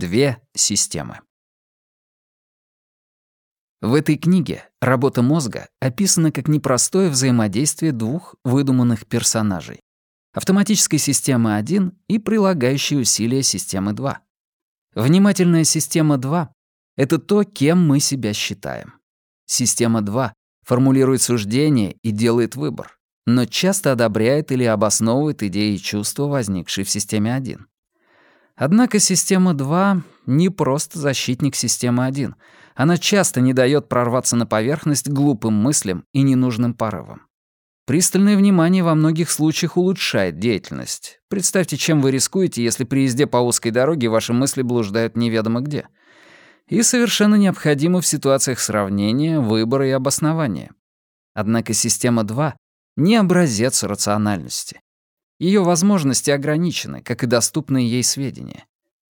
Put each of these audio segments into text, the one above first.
Две системы. В этой книге работа мозга описана как непростое взаимодействие двух выдуманных персонажей — автоматической системы 1 и прилагающей усилия системы 2. Внимательная система 2 — это то, кем мы себя считаем. Система 2 формулирует суждение и делает выбор, но часто одобряет или обосновывает идеи и чувства, возникшие в системе 1. Однако система 2 не просто защитник системы 1. Она часто не дает прорваться на поверхность глупым мыслям и ненужным порывам. Пристальное внимание во многих случаях улучшает деятельность. Представьте, чем вы рискуете, если при езде по узкой дороге ваши мысли блуждают неведомо где. И совершенно необходимо в ситуациях сравнения, выбора и обоснования. Однако система 2 — не образец рациональности. Ее возможности ограничены, как и доступные ей сведения.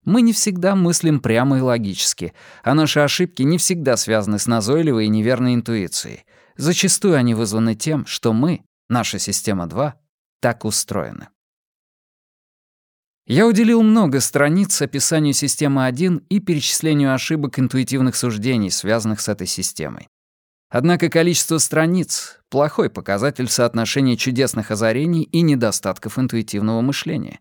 Мы не всегда мыслим прямо и логически, а наши ошибки не всегда связаны с назойливой и неверной интуицией. Зачастую они вызваны тем, что мы, наша система 2, так устроены. Я уделил много страниц описанию системы 1 и перечислению ошибок интуитивных суждений, связанных с этой системой. Однако количество страниц — плохой показатель соотношения чудесных озарений и недостатков интуитивного мышления.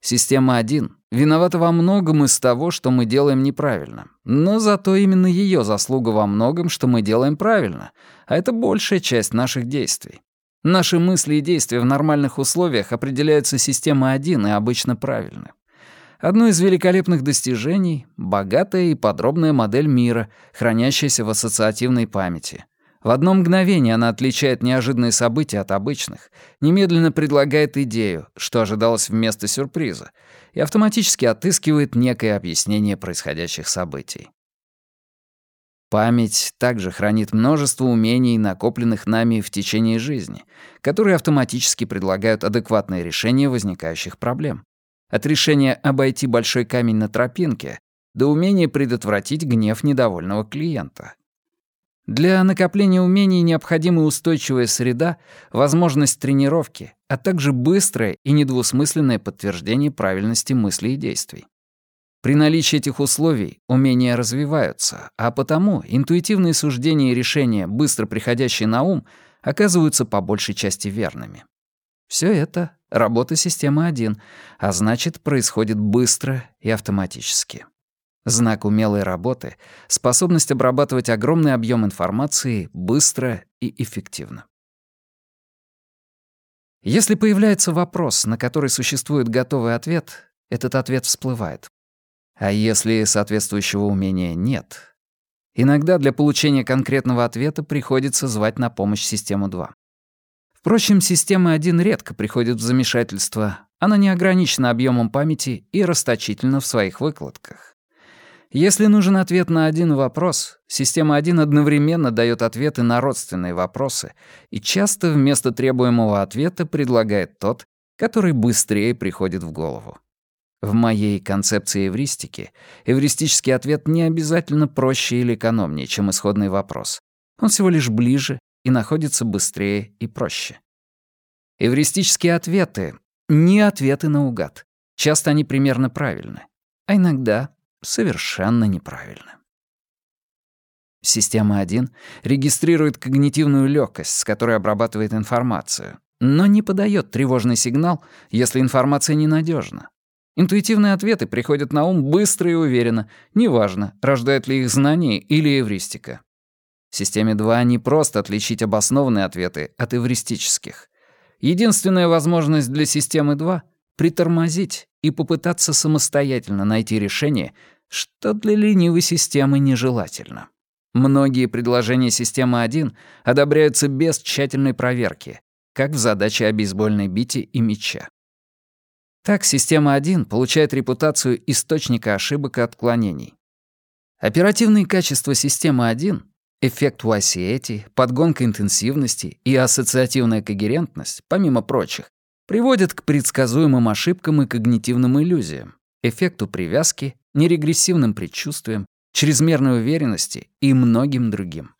Система 1 виновата во многом из того, что мы делаем неправильно. Но зато именно ее заслуга во многом, что мы делаем правильно, а это большая часть наших действий. Наши мысли и действия в нормальных условиях определяются системой 1 и обычно правильны. Одно из великолепных достижений — богатая и подробная модель мира, хранящаяся в ассоциативной памяти. В одно мгновение она отличает неожиданные события от обычных, немедленно предлагает идею, что ожидалось вместо сюрприза, и автоматически отыскивает некое объяснение происходящих событий. Память также хранит множество умений, накопленных нами в течение жизни, которые автоматически предлагают адекватное решение возникающих проблем. От решения обойти большой камень на тропинке до умения предотвратить гнев недовольного клиента. Для накопления умений необходима устойчивая среда, возможность тренировки, а также быстрое и недвусмысленное подтверждение правильности мыслей и действий. При наличии этих условий умения развиваются, а потому интуитивные суждения и решения, быстро приходящие на ум, оказываются по большей части верными. Все это — работа системы 1, а значит, происходит быстро и автоматически. Знак умелой работы — способность обрабатывать огромный объем информации быстро и эффективно. Если появляется вопрос, на который существует готовый ответ, этот ответ всплывает. А если соответствующего умения нет? Иногда для получения конкретного ответа приходится звать на помощь систему 2. Впрочем, система 1 редко приходит в замешательство. Она не ограничена объемом памяти и расточительна в своих выкладках. Если нужен ответ на один вопрос, система 1 одновременно дает ответы на родственные вопросы и часто вместо требуемого ответа предлагает тот, который быстрее приходит в голову. В моей концепции эвристики эвристический ответ не обязательно проще или экономнее, чем исходный вопрос. Он всего лишь ближе и находится быстрее и проще. Эвристические ответы — не ответы наугад. Часто они примерно правильны, а иногда совершенно неправильны. Система 1 регистрирует когнитивную легкость, с которой обрабатывает информацию, но не подает тревожный сигнал, если информация ненадежна. Интуитивные ответы приходят на ум быстро и уверенно, неважно, рождают ли их знание или эвристика. В системе 2 не просто отличить обоснованные ответы от эвристических. Единственная возможность для системы 2 — притормозить и попытаться самостоятельно найти решение, что для ленивой системы нежелательно. Многие предложения системы 1 одобряются без тщательной проверки, как в задаче о бейсбольной бите и мяча. Так система 1 получает репутацию источника ошибок и отклонений. Оперативные качества системы 1 Эффект Уайсиэти, подгонка интенсивности и ассоциативная когерентность, помимо прочих, приводят к предсказуемым ошибкам и когнитивным иллюзиям, эффекту привязки, нерегрессивным предчувствиям, чрезмерной уверенности и многим другим.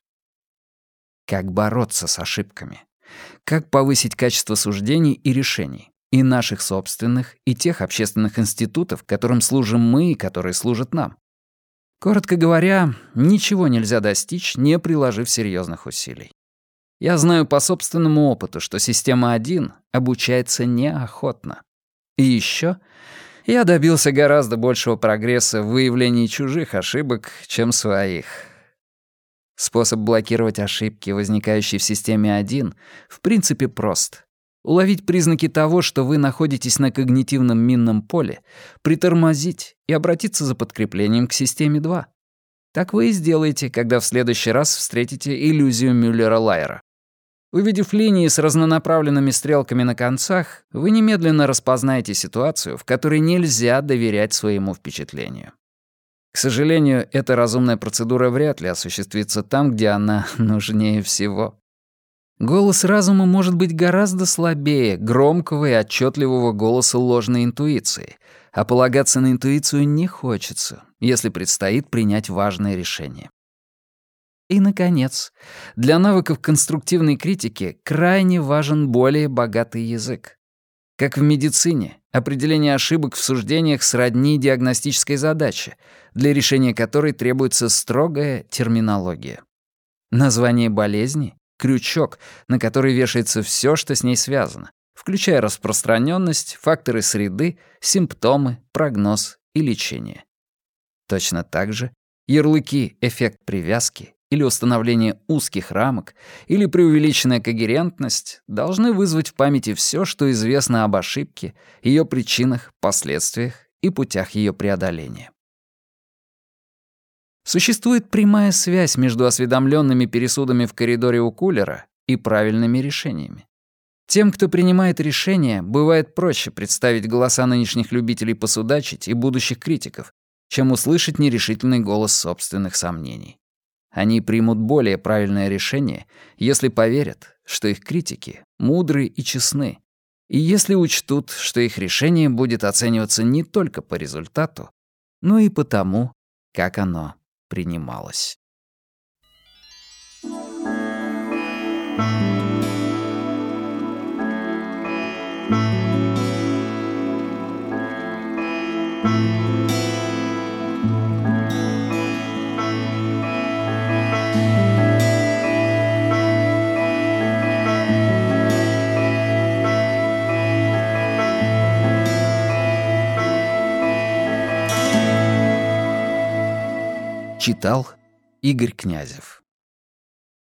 Как бороться с ошибками? Как повысить качество суждений и решений? И наших собственных, и тех общественных институтов, которым служим мы и которые служат нам. Коротко говоря, ничего нельзя достичь, не приложив серьезных усилий. Я знаю по собственному опыту, что система 1 обучается неохотно. И еще я добился гораздо большего прогресса в выявлении чужих ошибок, чем своих. Способ блокировать ошибки, возникающие в системе 1, в принципе прост. Уловить признаки того, что вы находитесь на когнитивном минном поле, притормозить и обратиться за подкреплением к системе 2. Так вы и сделаете, когда в следующий раз встретите иллюзию Мюллера-Лайера. Увидев линии с разнонаправленными стрелками на концах, вы немедленно распознаете ситуацию, в которой нельзя доверять своему впечатлению. К сожалению, эта разумная процедура вряд ли осуществится там, где она нужнее всего. Голос разума может быть гораздо слабее громкого и отчетливого голоса ложной интуиции, а полагаться на интуицию не хочется, если предстоит принять важное решение. И, наконец, для навыков конструктивной критики крайне важен более богатый язык. Как в медицине, определение ошибок в суждениях сродни диагностической задаче, для решения которой требуется строгая терминология. Название болезни — крючок, на который вешается все, что с ней связано, включая распространенность, факторы среды, симптомы, прогноз и лечение. Точно так же ярлыки «эффект привязки» или установление узких рамок, или преувеличенная когерентность должны вызвать в памяти все, что известно об ошибке, ее причинах, последствиях и путях ее преодоления. Существует прямая связь между осведомленными пересудами в коридоре у кулера и правильными решениями. Тем, кто принимает решения, бывает проще представить голоса нынешних любителей посудачить и будущих критиков, чем услышать нерешительный голос собственных сомнений. Они примут более правильное решение, если поверят, что их критики мудры и честны, и если учтут, что их решение будет оцениваться не только по результату, но и по тому, как оно принималось. Читал Игорь Князев